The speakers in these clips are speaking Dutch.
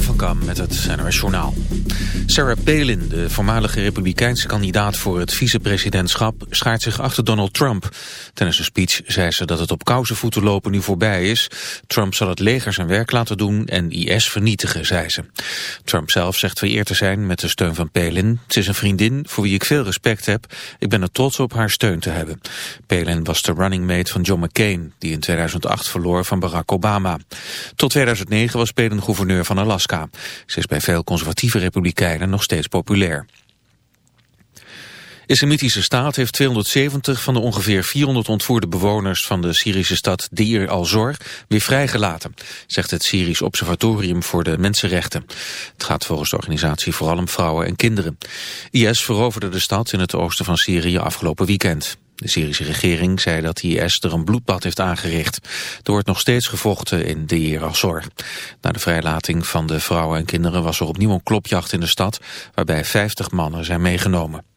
Van Kam met het NOS Journaal. Sarah Palin, de voormalige republikeinse kandidaat voor het vicepresidentschap, schaart zich achter Donald Trump. Tijdens een speech zei ze dat het op kousenvoeten lopen nu voorbij is. Trump zal het leger zijn werk laten doen en IS vernietigen, zei ze. Trump zelf zegt vereerd te zijn met de steun van Palin. Ze is een vriendin voor wie ik veel respect heb. Ik ben er trots op haar steun te hebben. Palin was de running mate van John McCain, die in 2008 verloor van Barack Obama. Tot 2009 was Palin gouverneur van Alaska. Ze is bij veel conservatieve republikeinen nog steeds populair. Islamitische staat heeft 270 van de ongeveer 400 ontvoerde bewoners van de Syrische stad Deir al-Zor weer vrijgelaten, zegt het Syrisch Observatorium voor de Mensenrechten. Het gaat volgens de organisatie vooral om vrouwen en kinderen. IS veroverde de stad in het oosten van Syrië afgelopen weekend. De Syrische regering zei dat IS er een bloedbad heeft aangericht. Er wordt nog steeds gevochten in Deir al-Zor. Na de vrijlating van de vrouwen en kinderen was er opnieuw een klopjacht in de stad... waarbij 50 mannen zijn meegenomen.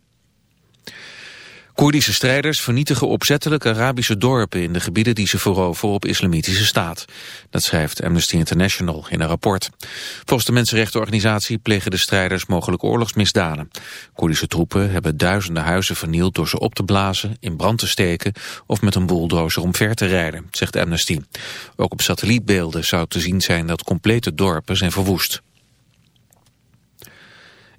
Koerdische strijders vernietigen opzettelijk Arabische dorpen in de gebieden die ze veroveren op islamitische staat. Dat schrijft Amnesty International in een rapport. Volgens de mensenrechtenorganisatie plegen de strijders mogelijk oorlogsmisdaden. Koerdische troepen hebben duizenden huizen vernield door ze op te blazen, in brand te steken of met een bulldozer omver te rijden, zegt Amnesty. Ook op satellietbeelden zou te zien zijn dat complete dorpen zijn verwoest.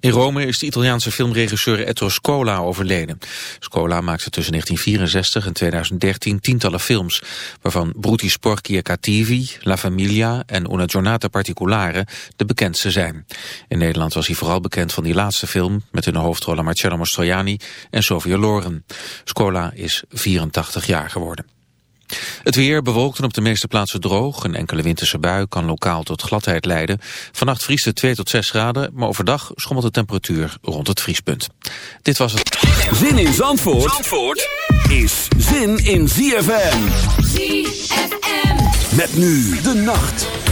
In Rome is de Italiaanse filmregisseur Ettore Scola overleden. Scola maakte tussen 1964 en 2013 tientallen films, waarvan Bruti Sporchi e Cattivi, La Famiglia en Una Giornata Particolare de bekendste zijn. In Nederland was hij vooral bekend van die laatste film met de hoofdrollen Marcello Mastroianni en Sofia Loren. Scola is 84 jaar geworden. Het weer bewolkt en op de meeste plaatsen droog. Een enkele winterse bui kan lokaal tot gladheid leiden. Vannacht vriest het 2 tot 6 graden, maar overdag schommelt de temperatuur rond het vriespunt. Dit was het. Zin in Zandvoort, Zandvoort is zin in ZFM. ZFM. Met nu de nacht.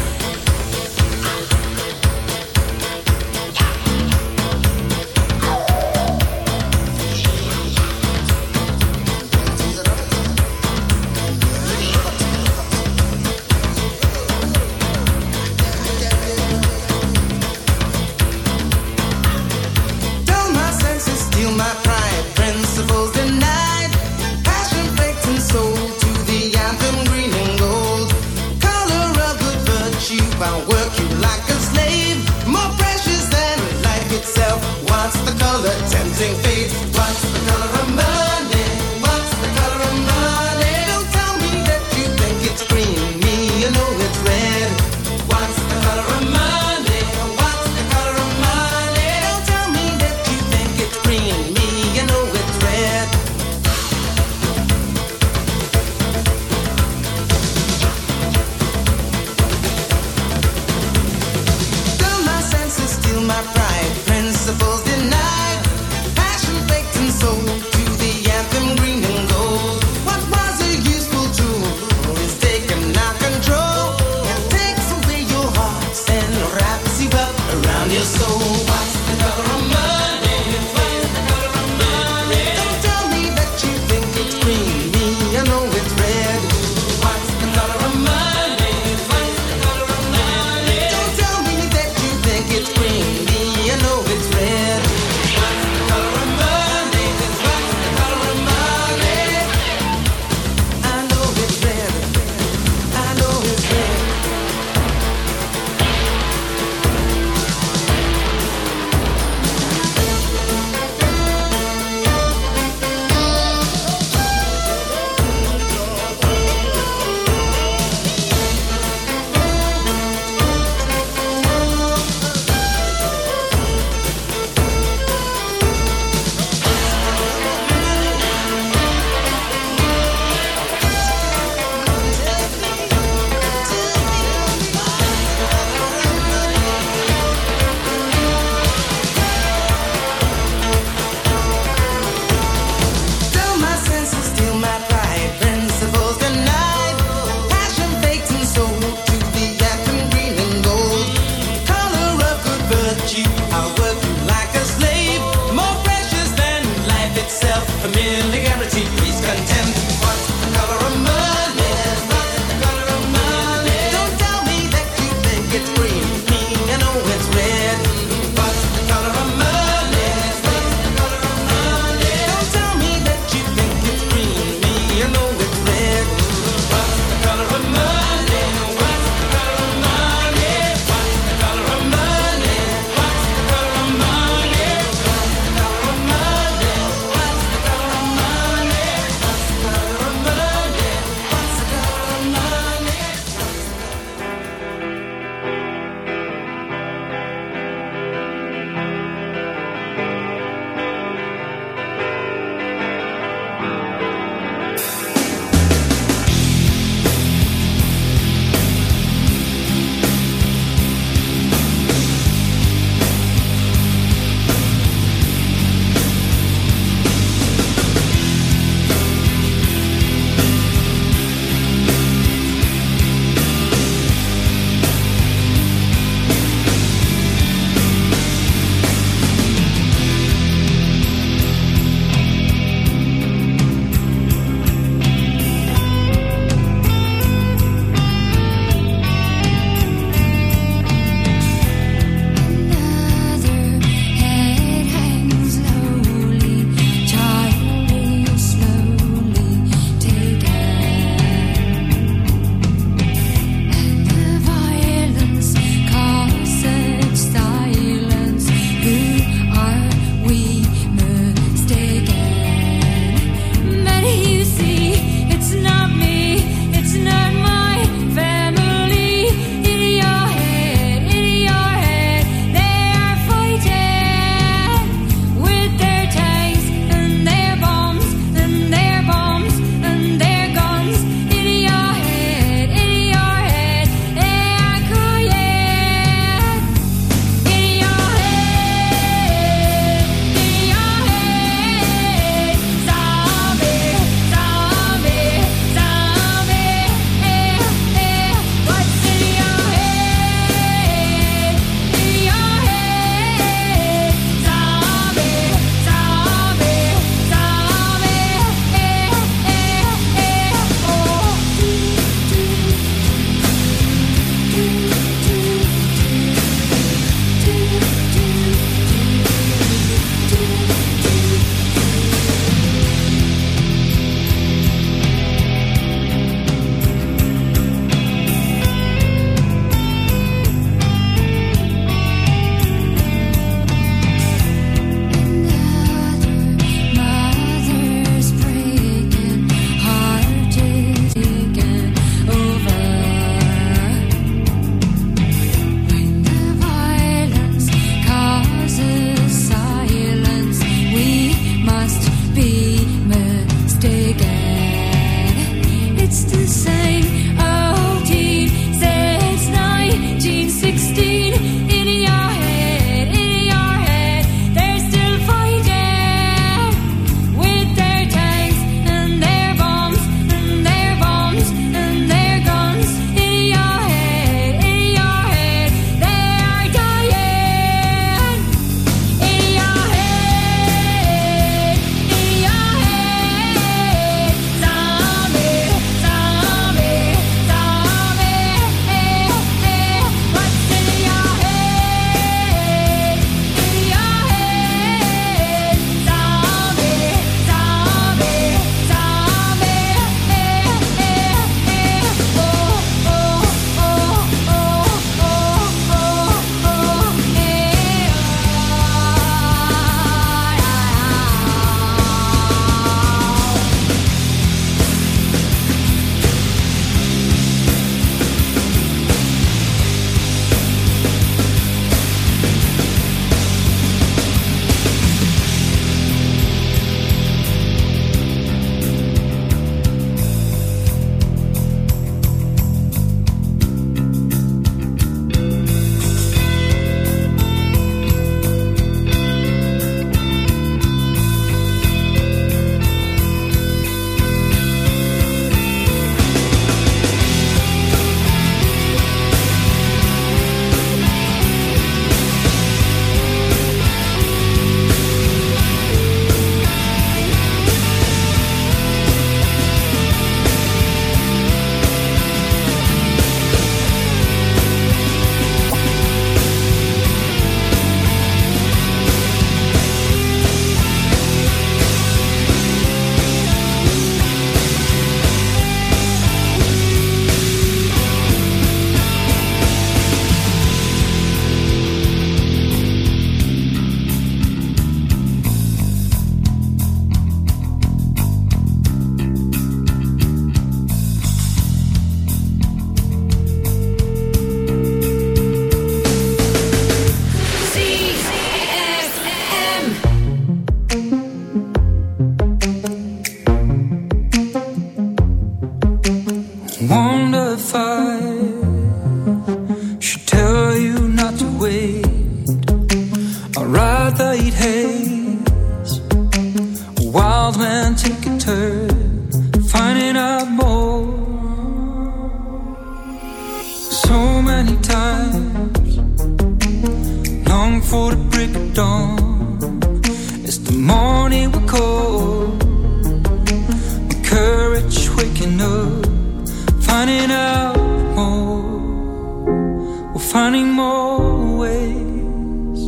finding more ways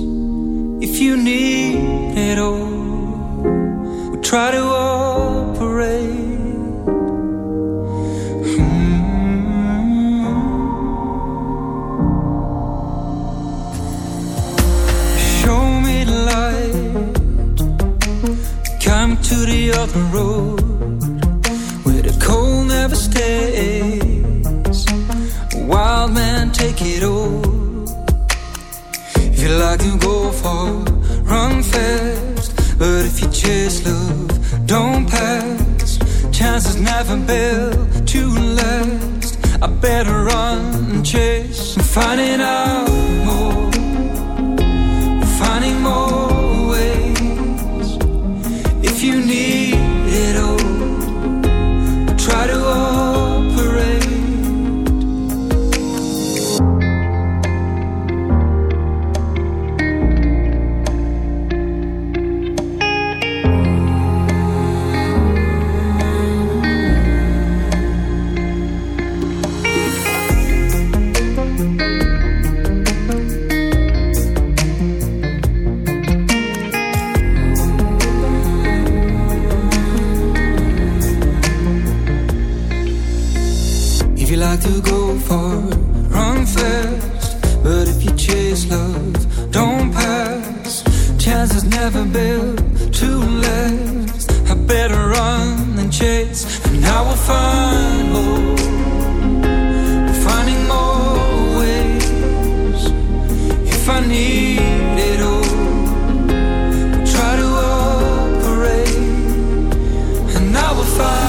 if you need it all. we'll try to operate. to the other road where the cold never stays. A wild man, take it all like to go far, run fast. But if you chase love, don't pass. Chances never built to last. I better run and chase and find it out. far.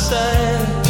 Side.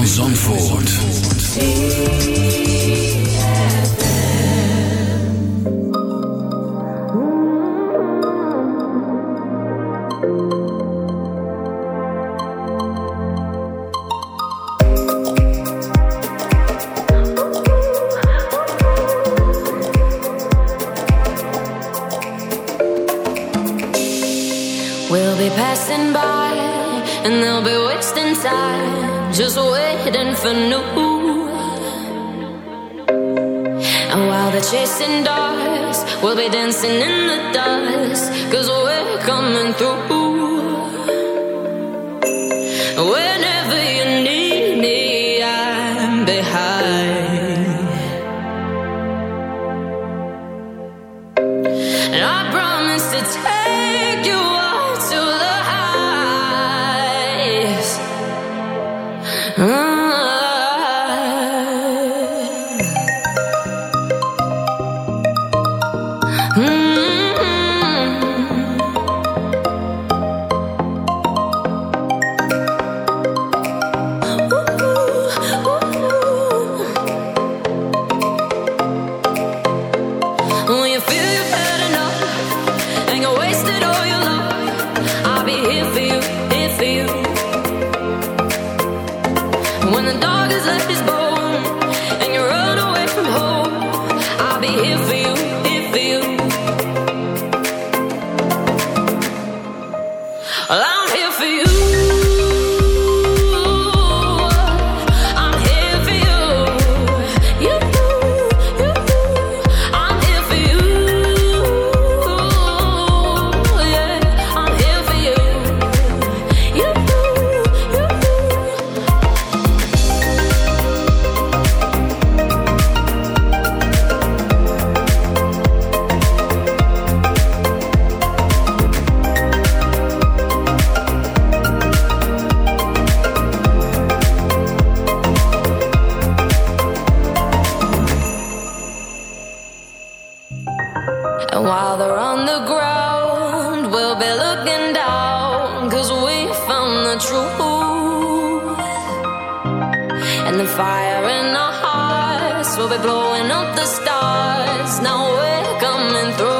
van Zandvoort. we're blowing up the stars. Now we're coming through.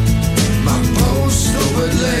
Maar proost op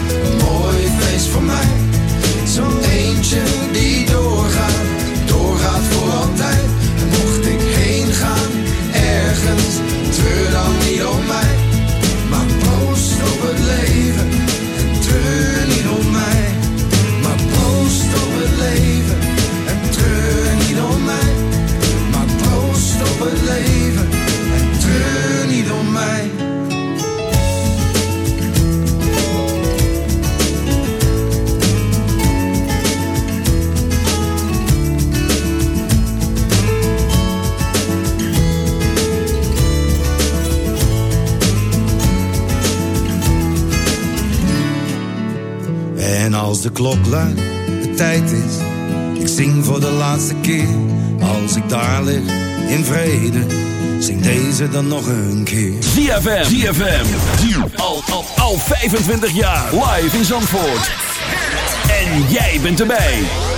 die doorgaat, doorgaat voor altijd. Mocht ik heen gaan, ergens, treur dan niet om mij. De klok luidt, de tijd is. Ik zing voor de laatste keer. Als ik daar lig, in vrede. Zing deze dan nog een keer. ZFM. ZFM. Al, al, al 25 jaar. Live in Zandvoort. En jij bent erbij.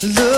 Look